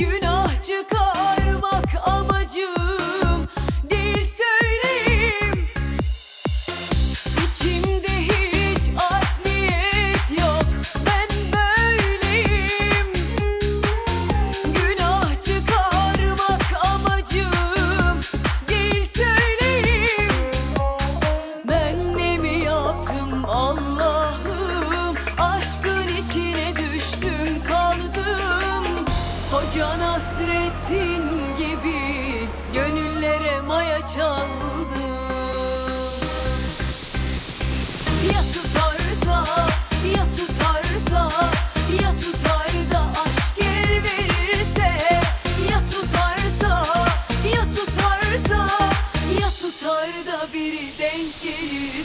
you know Can hasretin gibi gönüllere maya çaldı. Ya tutarsa, ya tutarsa, ya tutar da aşk verirse Ya tutarsa, ya tutarsa, ya tutar da biri denk gelir.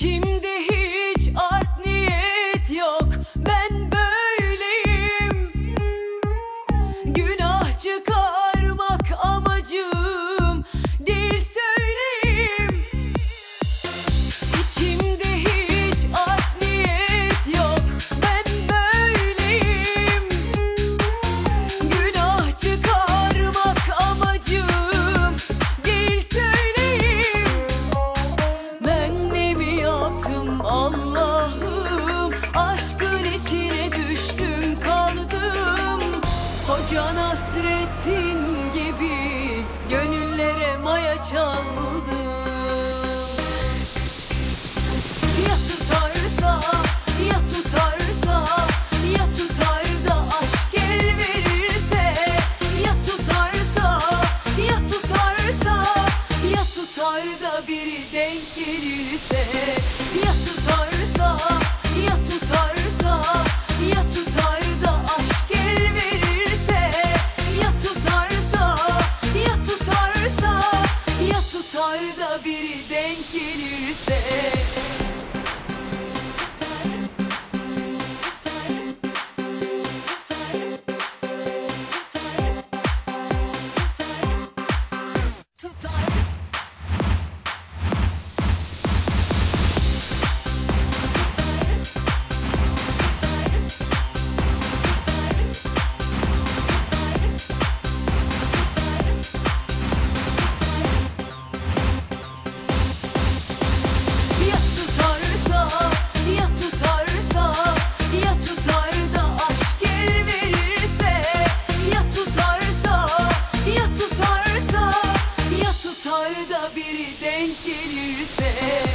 Тим dizer.